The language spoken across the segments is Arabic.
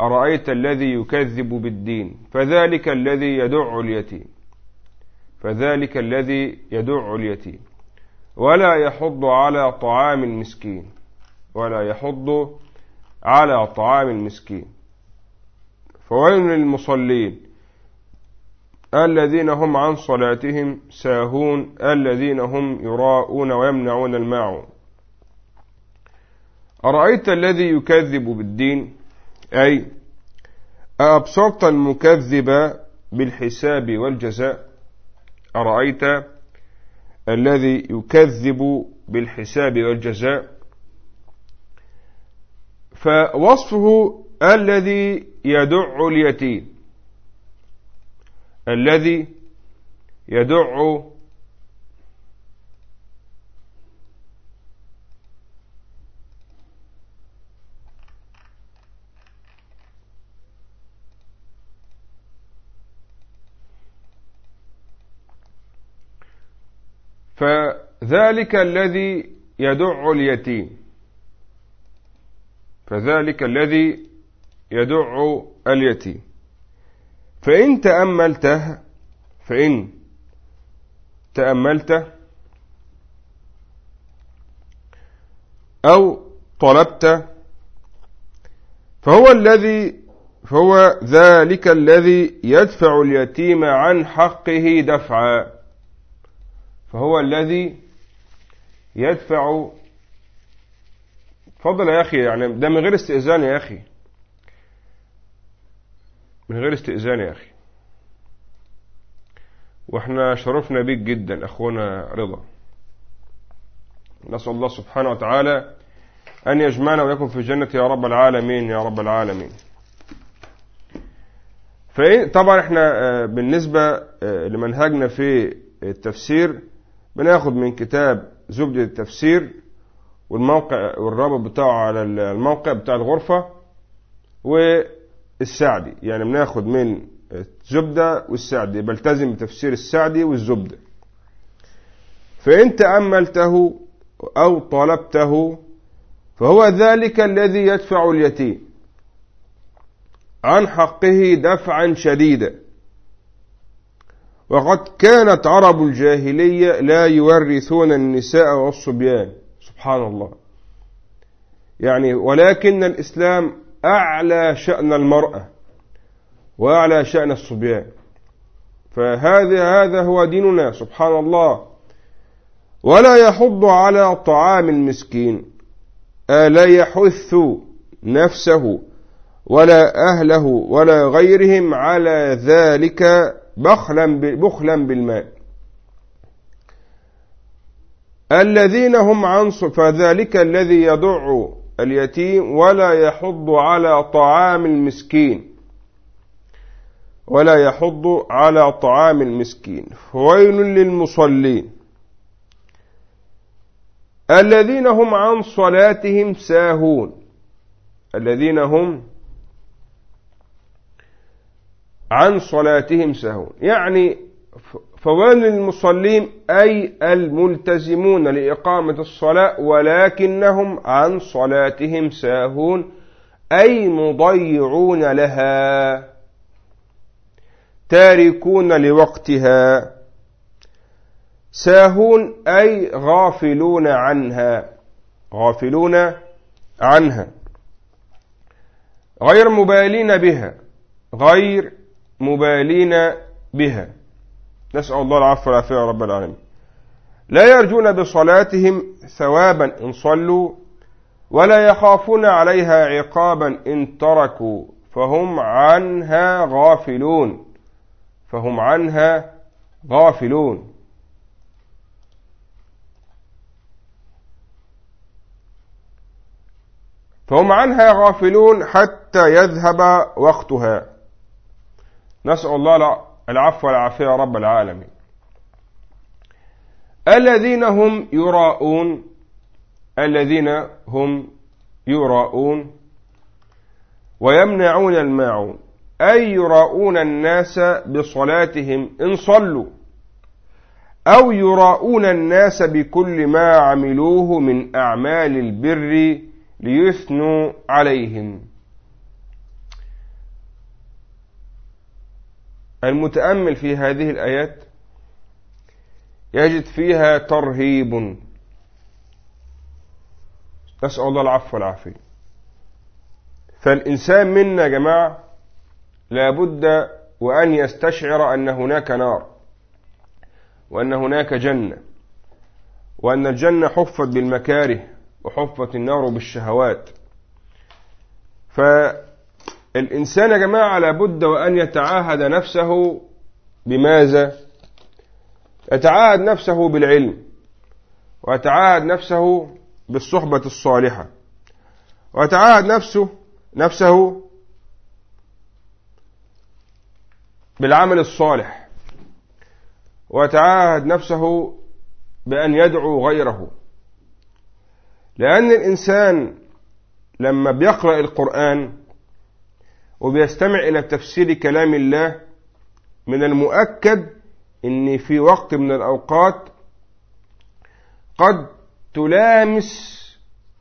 أرأيت الذي يكذب بالدين؟ فذلك الذي يدع اليتيم. فذلك الذي يدع اليتيم. ولا يحض على طعام المسكين. ولا يحض على طعام المسكين. فويل للمصلين. الذين هم عن صلاتهم ساهون. الذين هم يراءون ويمنعون الماعون. أرأيت الذي يكذب بالدين؟ أي أبصرت المكذب بالحساب والجزاء أرأيت الذي يكذب بالحساب والجزاء؟ فوصفه الذي يدع اليتيم الذي يدع فذلك الذي يدع اليتيم. فذلك الذي يدع اليتيم. فإن تأملته فإن تأملته أو طلبت فهو الذي فهو ذلك الذي يدفع اليتيم عن حقه دفعا. فهو الذي يدفع. اتفضل يا أخي يعني ده من غير استئذان يا أخي. من غير استئذان يا أخي. وإحنا شرفنا بيك جدا أخونا رضا. نسأل الله سبحانه وتعالى أن يجمعنا ويكون في الجنة يا رب العالمين يا رب العالمين. طبعا إحنا آه، بالنسبة آه، لمنهجنا في التفسير بناخد من كتاب زبدة التفسير والموقع والرابط بتاعه على الموقع بتاع الغرفة والسعدي. يعني بناخد من الزبدة والسعدي. بلتزم بتفسير السعدي والزبدة. فإن تأملته أو طلبته فهو ذلك الذي يدفع اليتيم. عن حقه دفعا شديدا. وقد كانت عرب الجاهلية لا يورثون النساء والصبيان. سبحان الله. يعني ولكن الإسلام أعلى شأن المرأة وأعلى شأن الصبيان. فهذا هذا هو ديننا. سبحان الله. ولا يحض على طعام المسكين. ألا يحث نفسه ولا أهله ولا غيرهم على ذلك بخلا بخلا بالمال الذين هم عن فذلك الذي يدع اليتيم ولا يحض على طعام المسكين. ولا يحض على طعام المسكين. ويل للمصلين. الذين هم عن صلاتهم ساهون. الذين هم عن صلاتهم ساهون يعني فويل للمصلين أي الملتزمون لإقامة الصلاة ولكنهم عن صلاتهم ساهون أي مضيعون لها تاركون لوقتها ساهون أي غافلون عنها غافلون عنها. غير مبالين بها غير مبالين بها. نسأل الله العفو والعافية يا رب العالمين. لا يرجون بصلاتهم ثوابا إن صلوا ولا يخافون عليها عقابا إن تركوا فهم عنها غافلون. فهم عنها غافلون. فهم عنها غافلون حتى يذهب وقتها. نسأل الله العفو والعافية يا رب العالمين. الذين هم يراءون الذين هم يراءون ويمنعون الماعون. أي يراءون الناس بصلاتهم إن صلوا. أو يراءون الناس بكل ما عملوه من أعمال البر ليثنوا عليهم. المتأمل في هذه الآيات يجد فيها ترهيب. نسأل الله العفو والعافية. فالإنسان منا يا جماعة لابد وأن يستشعر أن هناك نار وأن هناك جنة وأن الجنة حفت بالمكاره وحفت النار بالشهوات. فالإنسان يا جماعة لابد وأن يتعاهد نفسه بماذا؟ يتعاهد نفسه بالعلم ويتعاهد نفسه بالصحبة الصالحة ويتعاهد نفسه نفسه بالعمل الصالح ويتعاهد نفسه بأن يدعو غيره. لأن الإنسان لما بيقرأ القرآن وبيستمع إلى تفسير كلام الله من المؤكد إن في وقت من الأوقات قد تلامس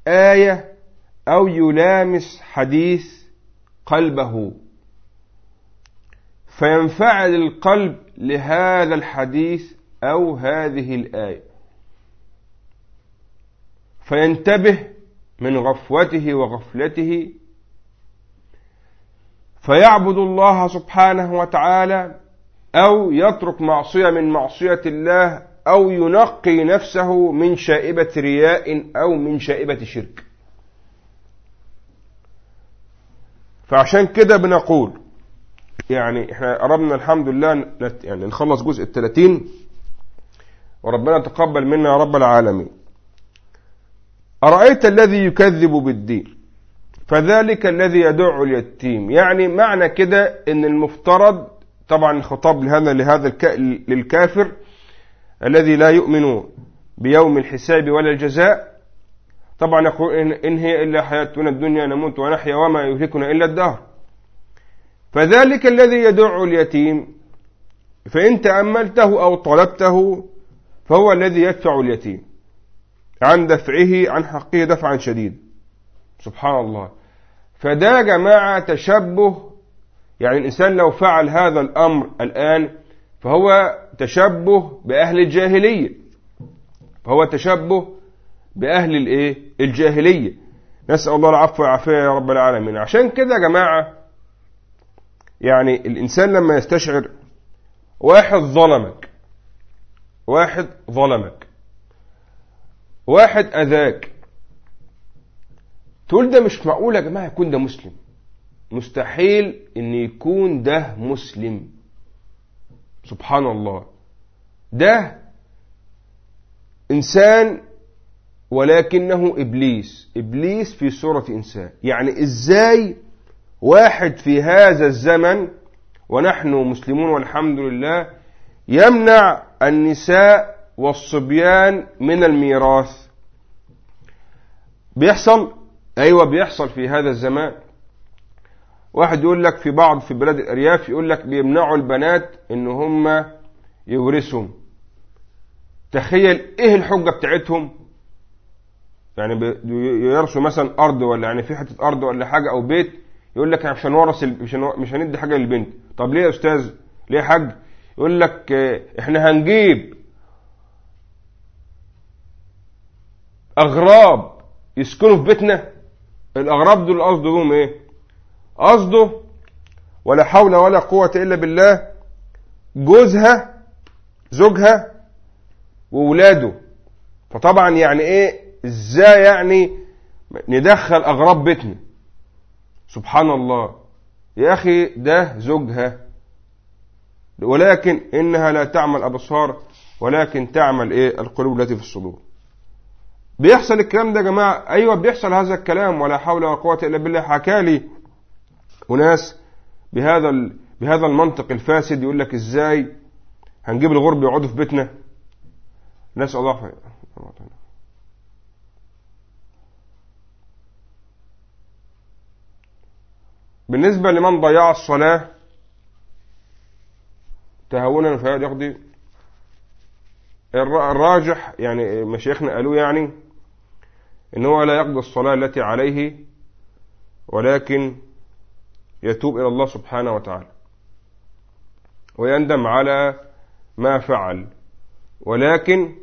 آية أو يلامس حديث قلبه. فينفعل القلب لهذا الحديث أو هذه الآية. فينتبه من غفوته وغفلته فيعبد الله سبحانه وتعالى أو يترك معصية من معصية الله أو ينقي نفسه من شائبة رياء أو من شائبة شرك. فعشان كده بنقول يعني إحنا قربنا الحمد لله يعني نخلص جزء الثلاثين وربنا تقبل منا يا رب العالمين. أرأيت الذي يكذب بالدين؟ فذلك الذي يدع اليتيم. يعني معنى كده إن المفترض طبعا الخطاب لهذا لهذا للكافر الذي لا يؤمن بيوم الحساب ولا الجزاء. طبعا يقول إن هي إلا حياتنا الدنيا نموت ونحيا وما يهلكنا إلا الدهر. فذلك الذي يدع اليتيم فإن تأملته أو طلبته فهو الذي يدفع اليتيم. عن دفعه عن حقه دفعا شديد. سبحان الله. فده جماعة تشبه يعني الإنسان لو فعل هذا الأمر الآن فهو تشبه بأهل الجاهلية. فهو تشبه بأهل الإيه؟ الجاهلية. نسأل الله العفو والعافية يا رب العالمين. عشان كده يا جماعة يعني الإنسان لما يستشعر واحد ظلمك واحد ظلمك واحد أذاك تقول ده مش معقول يا جماعة يكون ده مسلم. مستحيل إن يكون ده مسلم. سبحان الله. ده إنسان ولكنه إبليس. إبليس في صورة انسان يعني إزاي واحد في هذا الزمن ونحن مسلمون والحمد لله يمنع النساء والصبيان من الميراث؟ بيحصل؟ أيوه بيحصل في هذا الزمان. واحد يقول لك في بعض في بلاد الأرياف يقول لك بيمنعوا البنات إن هم يورثوا تخيل إيه الحجة بتاعتهم؟ يعني يرثوا مثلا أرض ولا يعني في حتة أرض ولا حاجة أو بيت يقول لك مش هنورث مش هندي حاجة للبنت. طب ليه يا أستاذ؟ ليه يا حاج؟ يقول لك إحنا هنجيب أغراب يسكنوا في بيتنا. الاغراب دول قصدهم إيه؟ قصده ولا حول ولا قوة إلا بالله جوزها زوجها وولاده. فطبعا يعني إيه؟ إزاي يعني ندخل اغراب بيتنا؟ سبحان الله. يا أخي ده زوجها. ولكن إنها لا تعمل أبصار ولكن تعمل إيه؟ القلوب التي في الصدور. بيحصل الكلام ده يا جماعة؟ أيوه بيحصل هذا الكلام ولا حول ولا قوة إلا بالله. حكالي وناس بهذا بهذا المنطق الفاسد يقول لك إزاي هنجيب الغرب يقعدوا في بيتنا؟ نسأل الله بالنسبة لمن ضيع الصلاة تهونا فهذا يقضي. الراجح يعني مشايخنا قالوا يعني ان هو لا يقضي الصلاة التي عليه ولكن يتوب إلى الله سبحانه وتعالى. ويندم على ما فعل. ولكن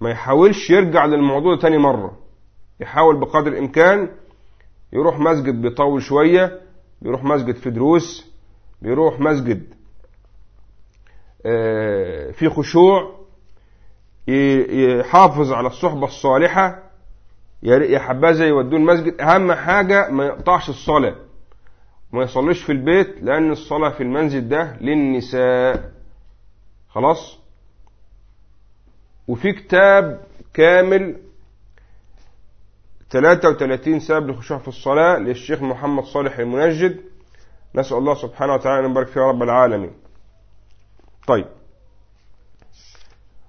ما يحاولش يرجع للموضوع تاني مرة. يحاول بقدر الإمكان يروح مسجد بيطول شوية بيروح مسجد في دروس بيروح مسجد آه، في خشوع يحافظ على الصحبة الصالحة. يا حبذا يودوه المسجد أهم حاجة ما يقطعش الصلاة. ما يصليش في البيت لأن الصلاة في المنزل ده للنساء. خلاص؟ وفي كتاب كامل 33 سبب للخشوع في الصلاة للشيخ محمد صالح المنجد. نسأل الله سبحانه وتعالى أن يبارك فيه رب العالمين. طيب.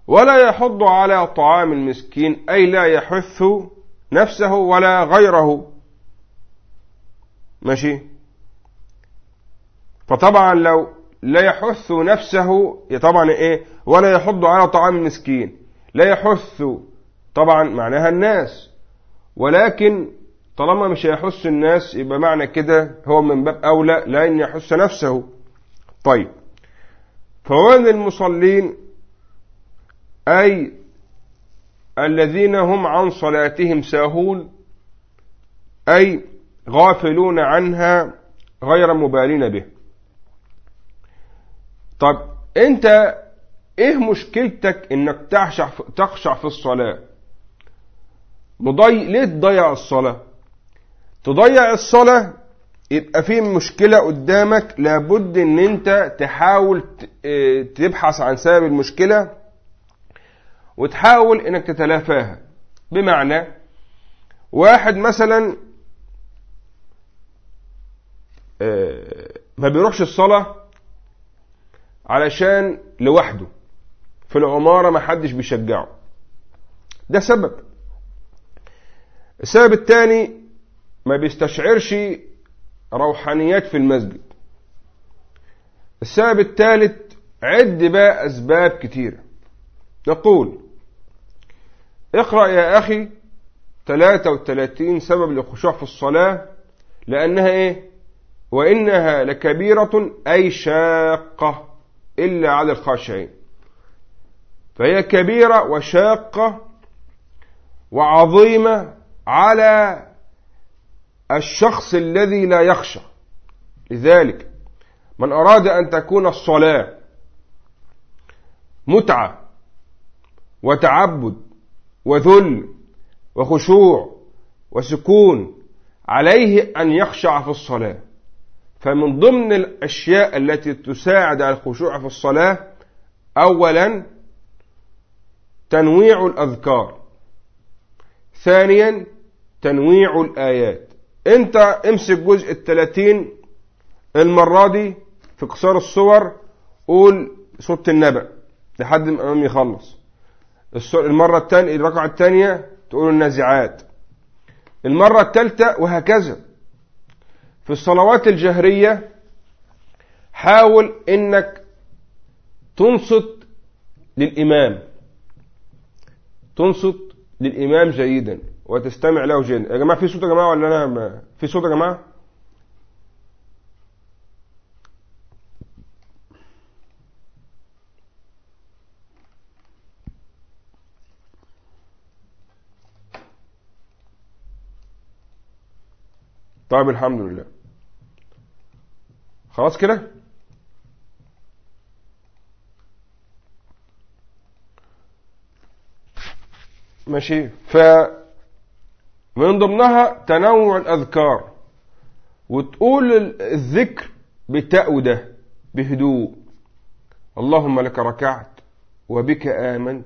ولا يحض على طعام المسكين أي لا يحث نفسه ولا غيره. ماشي؟ فطبعا لو لا يحث نفسه طبعا إيه؟ ولا يحض على طعام المسكين. لا يحث طبعا معناها الناس. ولكن طالما مش هيحث الناس يبقى معنى كده هو من باب أولى لا أن يحث نفسه. طيب فوين المصلين أي الذين هم عن صلاتهم ساهون أي غافلون عنها غير مبالين به. طب أنت إيه مشكلتك إنك تخشع في الصلاة؟ مضي... ليه تضيع الصلاة؟ تضيع الصلاة يبقى في مشكلة قدامك لابد إن أنت تحاول آه، تبحث عن سبب المشكلة. وتحاول إنك تتلافاها. بمعنى واحد مثلا آه، ما بيروحش الصلاة علشان لوحده. في العمارة ما حدش بيشجعه. ده سبب. السبب الثاني ما بيستشعرش روحانيات في المسجد. السبب الثالث عد بقى أسباب كتيرة. نقول اقرأ يا أخي 33 سبب للخشوع في الصلاة لأنها إيه؟ وإنها لكبيرة أي شاقة إلا على الخاشعين. فهي كبيرة وشاقة وعظيمة على الشخص الذي لا يخشى. لذلك من أراد أن تكون الصلاة متعة وتعبد وذل وخشوع وسكون عليه أن يخشع في الصلاة. فمن ضمن الأشياء التي تساعد على الخشوع في الصلاة أولا تنويع الأذكار. ثانيا تنويع الآيات. أنت امسك جزء التلاتين المرة دي في قصار الصور قول صوت النبأ لحد ما الإمام يخلص. المرة الثانية الركعة الثانية تقول النازعات. المرة الثالثة وهكذا. في الصلوات الجهرية حاول إنك تنصت للإمام. تنصت للإمام جيدا وتستمع له جيدا. يا جماعة في صوت يا جماعة ولا أنا في صوت يا جماعة؟ طيب الحمد لله. خلاص كده؟ ماشي. ف من ضمنها تنوع الأذكار وتقول الذكر بتاء ده بهدوء. اللهم لك ركعت وبك آمنت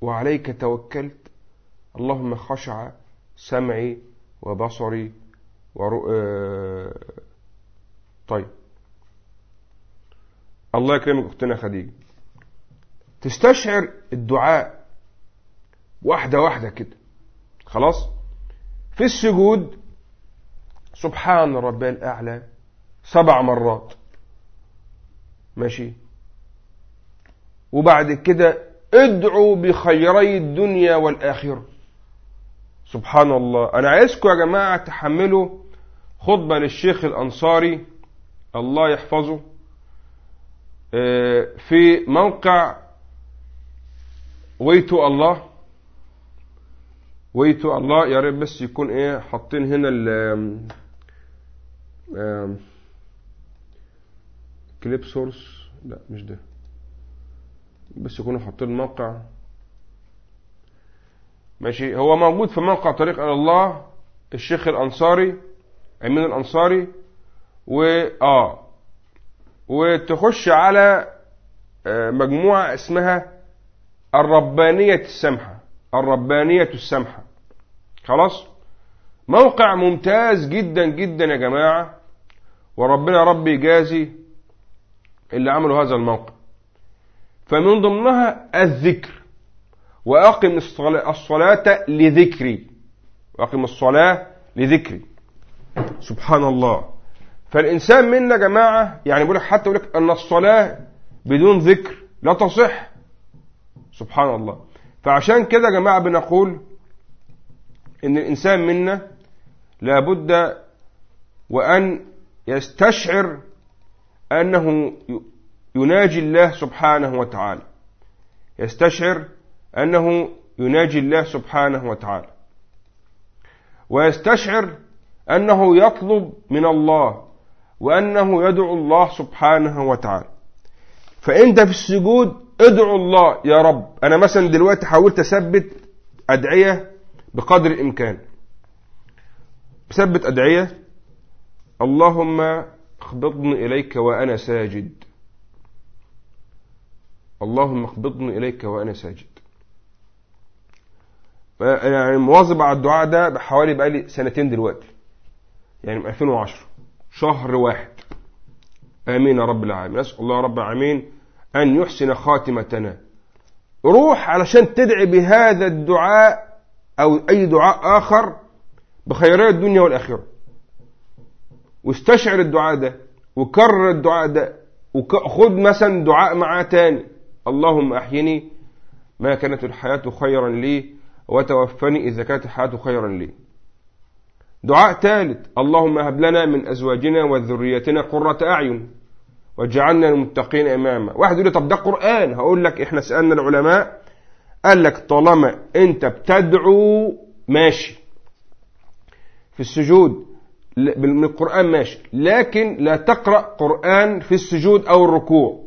وعليك توكلت. اللهم خشع سمعي وبصري ورؤ... آه، طيب. الله يكرمك أختنا خديجة. تستشعر الدعاء واحدة واحدة كده. خلاص؟ في السجود سبحان ربي الأعلى سبع مرات. ماشي؟ وبعد كده ادعوا بخيري الدنيا والآخرة. سبحان الله. أنا عايزكم يا جماعة تحملوا خطبة للشيخ الأنصاري الله يحفظه آه، في موقع ويتو الله ويتو الله يا ريت بس يكون إيه حاطين هنا ال كليب سورس لا مش ده. بس يكونوا حاطين الموقع. ماشي؟ هو موجود في موقع طريق إلى الله الشيخ الأنصاري أمين الأنصاري و آه وتخش على آه، مجموعة اسمها الربانية السمحة الربانية السمحة. خلاص؟ موقع ممتاز جدا جدا يا جماعة وربنا ربي يجازي اللي عملوا هذا الموقع. فمن ضمنها الذكر. وأقم الصلاة لذكري. وأقم الصلاة لذكري. سبحان الله فالإنسان منا جماعة يعني بيقول حتى يقول لك أن الصلاة بدون ذكر لا تصح. سبحان الله فعشان كده يا جماعة بنقول إن الإنسان منا لابد وأن يستشعر أنه يناجي الله سبحانه وتعالى. يستشعر أنه يناجي الله سبحانه وتعالى. ويستشعر أنه يطلب من الله وأنه يدعو الله سبحانه وتعالى. فأنت في السجود ادعو الله يا رب. أنا مثلا دلوقتي حاولت أثبت أدعية بقدر الإمكان. بثبت أدعية اللهم اقبضني إليك وأنا ساجد. اللهم اقبضني إليك وأنا ساجد. يعني مواظب على الدعاء ده بحوالي بقالي سنتين دلوقتي. يعني من 2010 شهر واحد. آمين يا رب العالمين. نسأل الله رب العالمين أن يحسن خاتمتنا. روح علشان تدعي بهذا الدعاء أو أي دعاء آخر بخيرات الدنيا والآخرة. واستشعر الدعاء ده وكرر الدعاء ده وخذ مثلا دعاء معاه تاني. اللهم أحيني ما كانت الحياة خيرا لي وتوفني إذا كانت الحياة خيرا لي. دعاء ثالث اللهم هب لنا من أزواجنا وذريتنا قرة أعين واجعلنا المتقين إماما. واحد يقول لي طب ده قرآن. هقول لك إحنا سألنا العلماء قال لك طالما أنت بتدعو ماشي. في السجود من القرآن ماشي لكن لا تقرأ قرآن في السجود أو الركوع.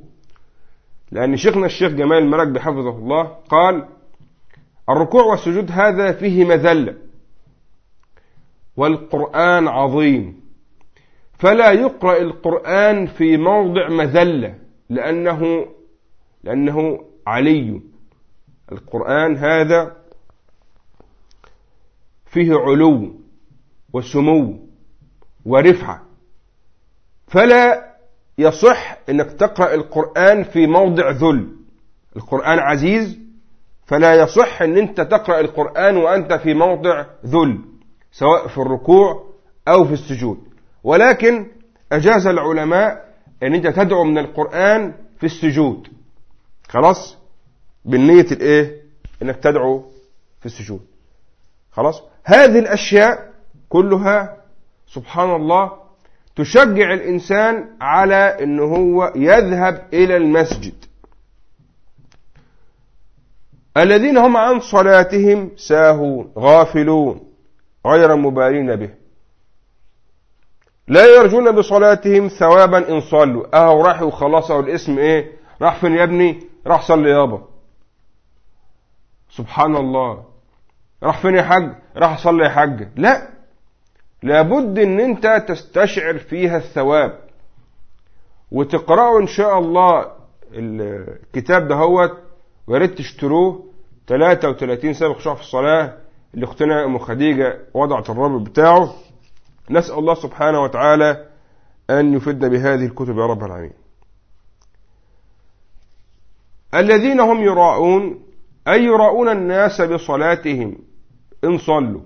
لأن شيخنا الشيخ جمال الملك بحفظه الله قال الركوع والسجود هذا فيه مذلة والقرآن عظيم. فلا يقرأ القرآن في موضع مذلة لأنه لأنه علي. القرآن هذا فيه علو وسمو ورفعة. فلا يصح إنك تقرأ القرآن في موضع ذل. القرآن عزيز فلا يصح إن أنت تقرأ القرآن وأنت في موضع ذل سواء في الركوع أو في السجود. ولكن أجاز العلماء أن أنت تدعو من القرآن في السجود. خلاص؟ بالنية الإيه؟ أنك تدعو في السجود. خلاص؟ هذه الأشياء كلها سبحان الله تشجع الإنسان على أن هو يذهب إلى المسجد. الذين هم عن صلاتهم ساهون غافلون غير مبالين به. لا يرجون بصلاتهم ثوابا إن صلوا. أهو راح وخلاص أو الاسم إيه؟ راح فين يا ابني؟ راح صلي يابا. سبحان الله راح فين يا حاج؟ راح صلي يا حاج. لا. لابد إن أنت تستشعر فيها الثواب. وتقرأه إن شاء الله. الكتاب ده هو ويا ريت تشتروه 33 سابق شرح في الصلاة اللي اختنا أم خديجة وضعت الرابط بتاعه. نسأل الله سبحانه وتعالى أن يفدنا بهذه الكتب يا رب العالمين. الذين هم يراءون أي يراءون الناس بصلاتهم؟ إن صلوا.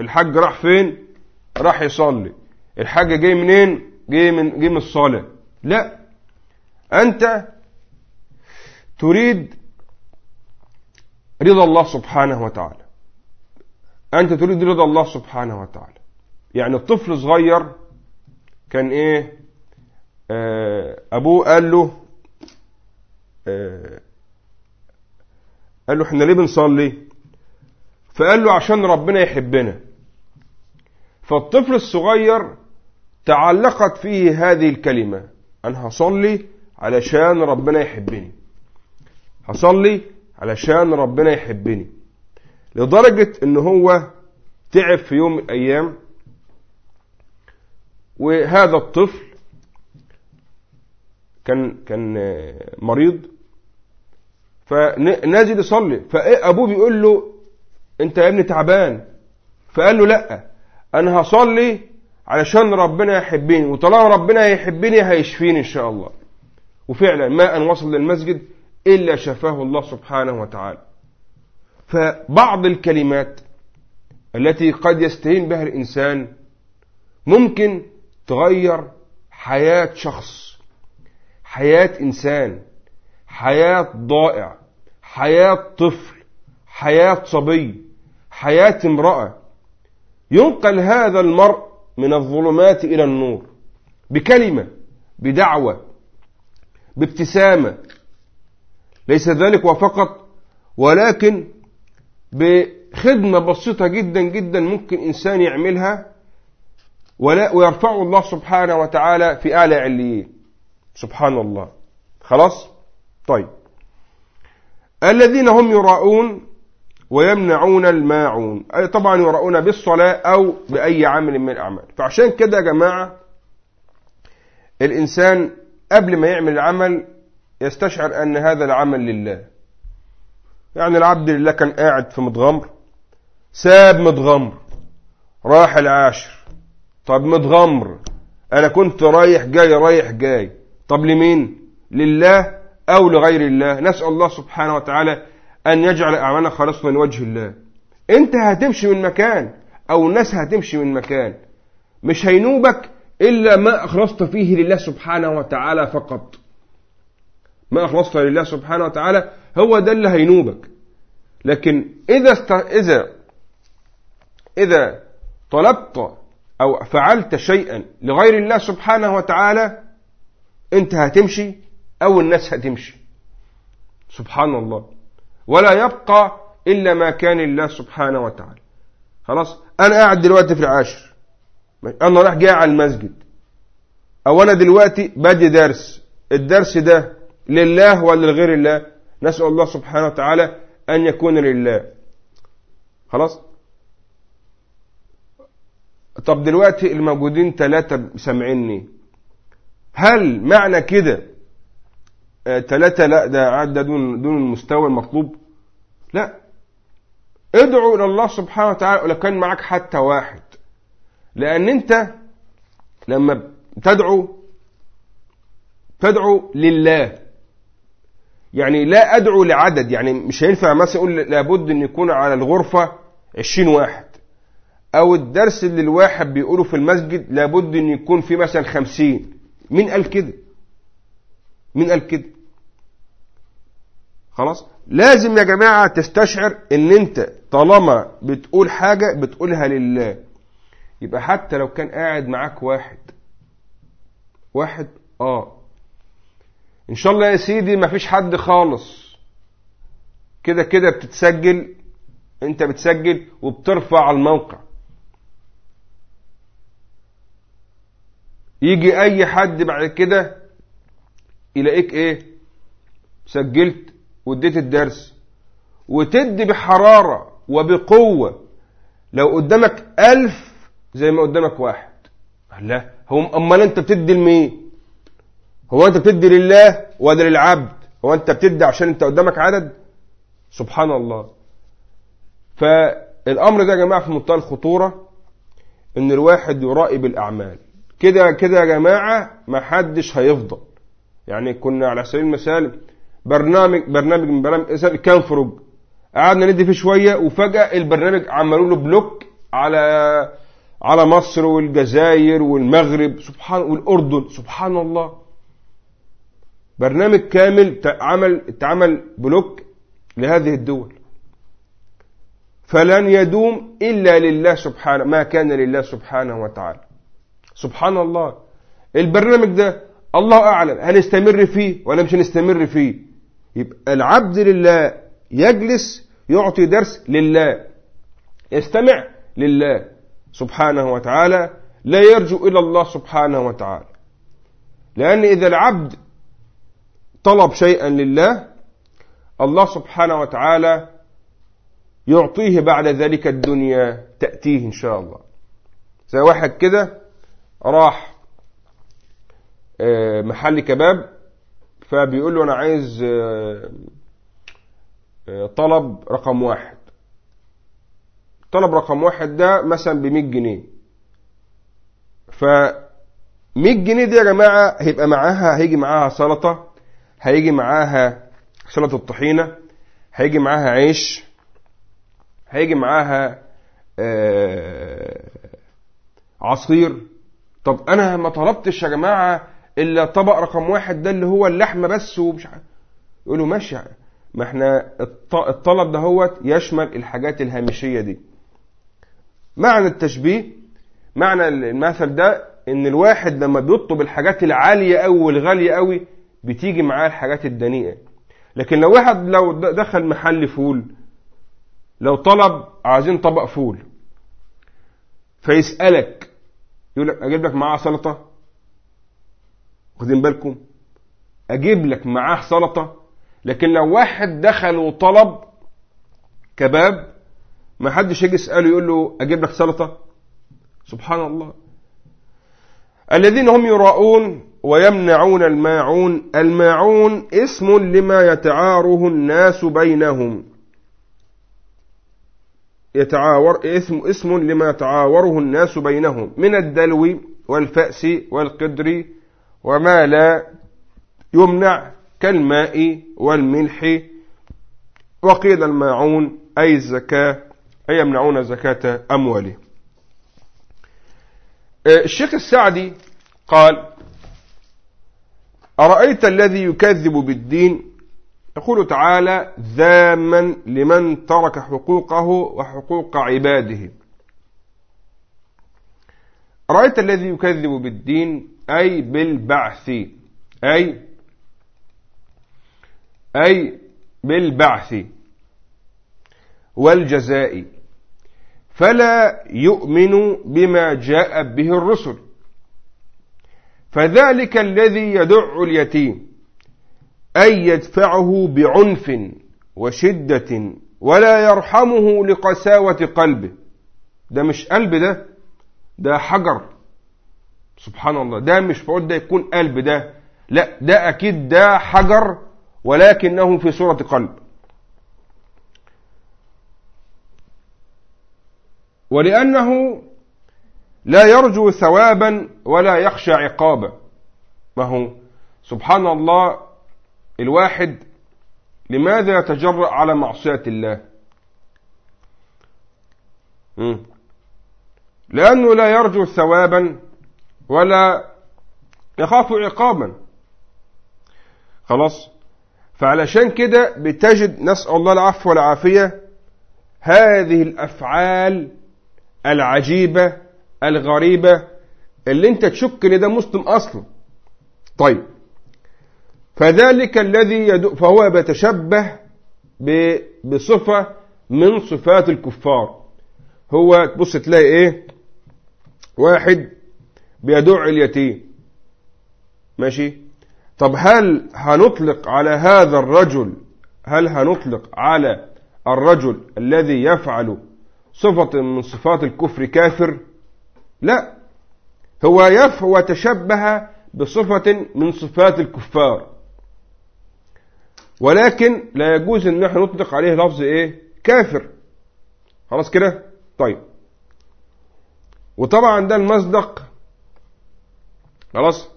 الحج راح فين؟ راح يصلي. الحج جاي منين؟ جاي من جاي من الصلاة. لا. أنت تريد رضا الله سبحانه وتعالى. أنت تريد رضا الله سبحانه وتعالى. يعني الطفل صغير كان إيه؟ آه أبوه قال له آه، قال له إحنا ليه بنصلي؟ فقال له عشان ربنا يحبنا. فالطفل الصغير تعلقت فيه هذه الكلمة. أنا هصلي علشان ربنا يحبني. هصلي علشان ربنا يحبني. لدرجة إن هو تعب في يوم من الأيام وهذا الطفل كان كان مريض فنازل يصلي فابوه بيقول له أنت يا ابني تعبان. فقال له لأ أنا هصلي علشان ربنا يحبني وطالما ربنا يحبني هيشفيني إن شاء الله. وفعلا ما ان وصل للمسجد إلا شفاه الله سبحانه وتعالى. فبعض الكلمات التي قد يستهين بها الإنسان ممكن تغير حياة شخص حياة إنسان حياة ضائع حياة طفل حياة صبي حياة امرأة. ينقل هذا المرء من الظلمات إلى النور بكلمة بدعوة بابتسامة ليس ذلك وفقط ولكن بخدمة بسيطة جدا جدا ممكن إنسان يعملها ولا ويرفعه الله سبحانه وتعالى في أعلى عليين. سبحان الله. خلاص؟ طيب. الذين هم يراءون ويمنعون الماعون. أي طبعا يراؤون بالصلاة أو بأي عمل من الأعمال. فعشان كده يا جماعة الإنسان قبل ما يعمل العمل يستشعر أن هذا العمل لله. يعني العبد لله كان قاعد في متغمر ساب متغمر راح العاشر. طب متغمر أنا كنت رايح جاي رايح جاي. طب لمين؟ لله أو لغير الله؟ نسأل الله سبحانه وتعالى أن يجعل أعمالنا خالصة لوجه الله. أنت هتمشي من مكان أو الناس هتمشي من مكان. مش هينوبك إلا ما أخلصت فيه لله سبحانه وتعالى فقط. ما أخلصت لله سبحانه وتعالى هو ده اللي هينوبك. لكن إذا است... إذا إذا طلبت أو فعلت شيئا لغير الله سبحانه وتعالى أنت هتمشي أو الناس هتمشي. سبحان الله. ولا يبقى إلا ما كان لله سبحانه وتعالى. خلاص؟ أنا قاعد دلوقتي في العاشر. أنا رايح جاي على المسجد. أو أنا دلوقتي بدي درس. الدرس ده لله ولا لغير الله. نسأل الله سبحانه وتعالى أن يكون لله. خلاص؟ طب دلوقتي الموجودين ثلاثة سامعيني. هل معنى كده؟ ثلاثة لا ده عدى دون دون المستوى المطلوب. لا. ادعو إلى الله سبحانه وتعالى ولو كان معك حتى واحد. لأن أنت لما تدعو تدعو لله. يعني لا أدعو لعدد يعني مش هينفع مثلا أقول لابد أن يكون على الغرفة عشرين واحد. أو الدرس اللي الواحد بيقوله في المسجد لابد أن يكون في مثلا خمسين. مين قال كده؟ مين قال كده؟ خلاص؟ لازم يا جماعة تستشعر إن أنت طالما بتقول حاجة بتقولها لله. يبقى حتى لو كان قاعد معاك واحد واحد آه. إن شاء الله يا سيدي ما فيش حد خالص. كده كده بتتسجل أنت بتسجل وبترفع على الموقع. يجي أي حد بعد كده يلاقيك إيه؟ سجلت واديت الدرس. وتدي بحرارة وبقوة. لو قدامك ألف زي ما قدامك واحد. لا هو أمال أنت بتدي لمين؟ هو أنت بتدي لله ولا للعبد هو أنت بتدي عشان أنت قدامك عدد؟ سبحان الله فالأمر ده يا جماعة في منتهى الخطورة إن الواحد يراقب الأعمال كده كده يا جماعة ما حدش هيفضل. يعني كنا على سبيل المثال برنامج برنامج من برامج كان فروج قعدنا ندي فيه شوية وفجأة البرنامج عملوا له block على على مصر والجزائر والمغرب. سبحان والأردن. سبحان الله. برنامج كامل عمل اتعمل block لهذه الدول. فلن يدوم إلا لله سبحانه ما كان لله سبحانه وتعالى. سبحان الله. البرنامج ده الله أعلم. هنستمر فيه ولا مش هنستمر فيه؟ يبقى العبد لله يجلس يعطي درس لله. يستمع لله سبحانه وتعالى. لا يرجو إلى الله سبحانه وتعالى. لأن إذا العبد طلب شيئا لله الله سبحانه وتعالى يعطيه بعد ذلك الدنيا تأتيه إن شاء الله. زي واحد كده راح آه، محل كباب فبيقول له أنا عايز آه، آه، طلب رقم واحد. طلب رقم واحد ده مثلا بمية جنيه. ف 100 جنيه دي يا جماعة هيبقى معاها هيجي معاها سلطة هيجي معاها سلطة الطحينة هيجي معاها عيش هيجي معاها آه، عصير. طب أنا ما طلبتش يا جماعة إلا طبق رقم واحد ده اللي هو اللحمة بس ومش يقولوا ماشي ما إحنا الطلب ده هو يشمل الحاجات الهامشية دي. معنى التشبيه معنى المثل ده إن الواحد لما بيطلب الحاجات العالية قوي والغالية قوي بتيجي معاه الحاجات الدنيئة. لكن لو واحد لو دخل محل فول لو طلب عايزين طبق فول فيسألك يقول لك أجيب لك معاه سلطة؟ واخدين بالكم؟ أجيب لك معاه سلطة؟ لكن لو واحد دخل وطلب كباب ما حدش يجي يسأله يقول له أجيب لك سلطة؟ سبحان الله. الذين هم يراؤون ويمنعون الماعون. الماعون اسم لما يتعاره الناس بينهم. يتعاور اسم اسم لما يتعاوره الناس بينهم. من الدلو والفأس والقدر وما لا يمنع كالماء والملح. وقيل الماعون أي الزكاة أي يمنعون زكاة أمواله آه، الشيخ السعدي قال أرأيت الذي يكذب بالدين؟ يقول تعالى ذاما لمن ترك حقوقه وحقوق عباده. رأيت الذي يكذب بالدين؟ أي بالبعث. أي أي بالبعث. والجزاء. فلا يؤمن بما جاء به الرسل. فذلك الذي يدع اليتيم أي يدفعه بعنف وشدة ولا يرحمه لقساوة قلبه. ده مش قلب ده ده حجر. سبحان الله ده مش فقول ده يكون قلب ده لا ده أكيد ده حجر ولكنه في صورة قلب. ولأنه لا يرجو ثوابا ولا يخشى عقابا. ما هو؟ سبحان الله الواحد لماذا يتجرأ على معصية الله؟ لأنه لا يرجو ثوابا ولا يخاف عقابا. خلاص؟ فعلشان كده بتجد نسأل الله العفو والعافية هذه الأفعال العجيبة الغريبة اللي انت تشك ان ده مسلم أصلا. طيب. فذلك الذي يدو فهو بيتشبه بصفة من صفات الكفار. هو تبص تلاقي إيه؟ واحد بيدع اليتيم. ماشي؟ طب هل هنطلق على هذا الرجل هل هنطلق على الرجل الذي يفعل صفة من صفات الكفر كافر؟ لا. هو يف هو تشبه بصفة من صفات الكفار. ولكن لا يجوز إن إحنا نطلق عليه لفظ إيه؟ كافر. خلاص كده؟ طيب. وطبعا ده المصدق. خلاص؟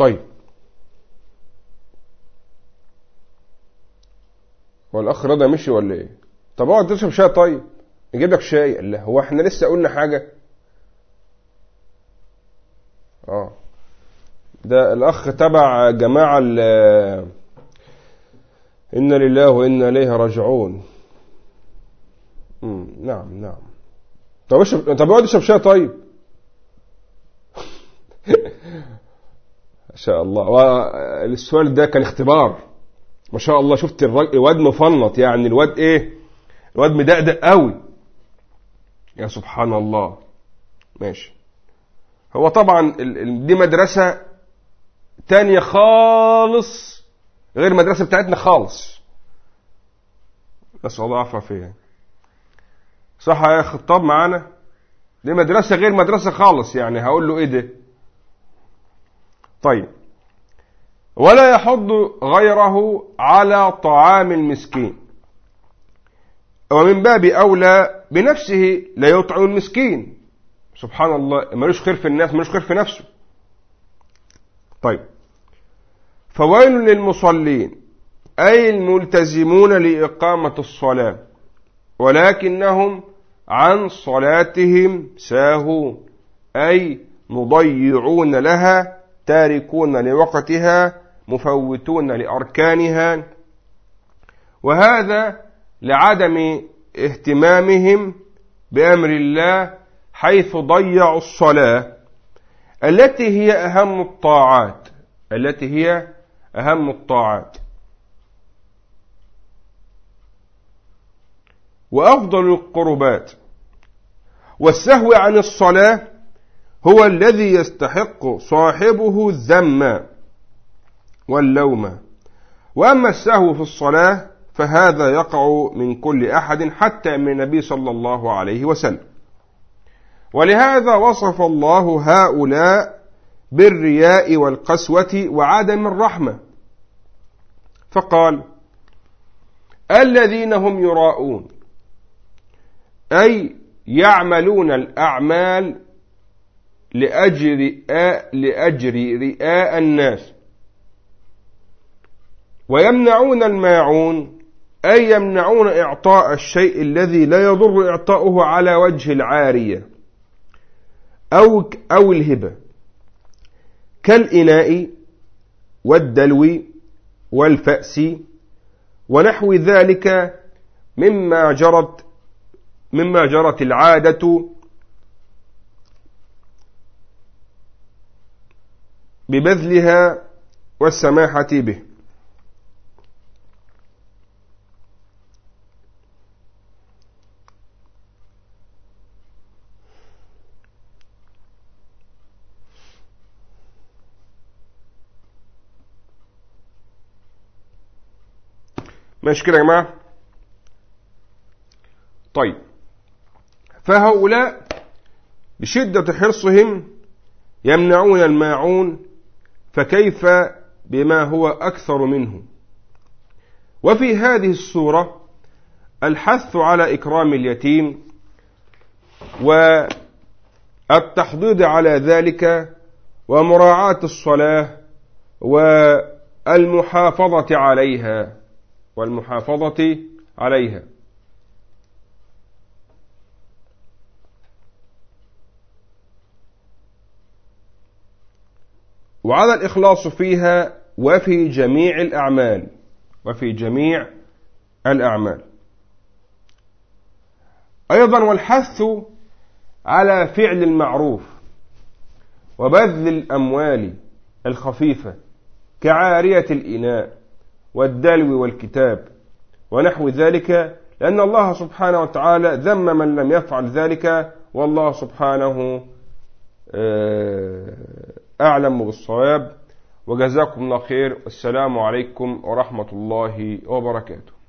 طيب. هو الاخ رضا مشي ولا إيه؟ طب اقعد تشرب شاي طيب. نجيب لك شاي. قال هو إحنا لسه قلنا حاجة. آه. ده الأخ تبع جماعة إن لله وإنا إليه راجعون. نعم نعم. طب اشرب طب اقعد اشرب شاي طيب. ما شاء الله. والسؤال ده كان اختبار. ما شاء الله شفت الواد مفنط يعني الواد إيه؟ الواد مدقدق قوي. يا سبحان الله. ماشي. هو طبعا دي مدرسة تانية خالص غير المدرسة بتاعتنا خالص. نسأل الله عفوا فيها. صح يا خطاب معانا. دي مدرسة غير مدرسة خالص يعني. هقول له إيه ده؟ طيب. ولا يحض غيره على طعام المسكين. ومن باب أولى بنفسه لا يطعم المسكين. سبحان الله ملوش خير في الناس ملوش خير في نفسه. طيب. فويل للمصلين أي الملتزمون لإقامة الصلاة ولكنهم عن صلاتهم ساهون أي مضيعون لها تاركون لوقتها مفوتون لأركانها. وهذا لعدم اهتمامهم بأمر الله حيث ضيعوا الصلاة التي هي أهم الطاعات. التي هي أهم الطاعات. وأفضل القربات. والسهو عن الصلاة هو الذي يستحق صاحبه الذم واللوم. وأما السهو في الصلاة فهذا يقع من كل أحد حتى من النبي صلى الله عليه وسلم. ولهذا وصف الله هؤلاء بالرياء والقسوة وعدم الرحمة. فقال الذين هم يراءون أي يعملون الأعمال لأجر لأجر رئاء الناس. ويمنعون الماعون أي يمنعون إعطاء الشيء الذي لا يضر إعطاؤه على وجه العارية أو أو الهبة. كالإناء والدلو والفأس ونحو ذلك مما جرت مما جرت العادة ببذلها والسماحة به. ماشي كده يا جماعة؟ طيب. فهؤلاء بشدة حرصهم يمنعون الماعون فكيف بما هو أكثر منه؟ وفي هذه السورة الحث على إكرام اليتيم والتحضيض على ذلك ومراعاة الصلاة والمحافظة عليها والمحافظة عليها. وعلى الإخلاص فيها وفي جميع الأعمال وفي جميع الأعمال. أيضا والحث على فعل المعروف وبذل الأموال الخفيفة كعارية الإناء والدلو والكتاب ونحو ذلك لأن الله سبحانه وتعالى ذم من لم يفعل ذلك والله سبحانه آه، أعلم بالصواب. وجزاكم الله خير. والسلام عليكم ورحمة الله وبركاته.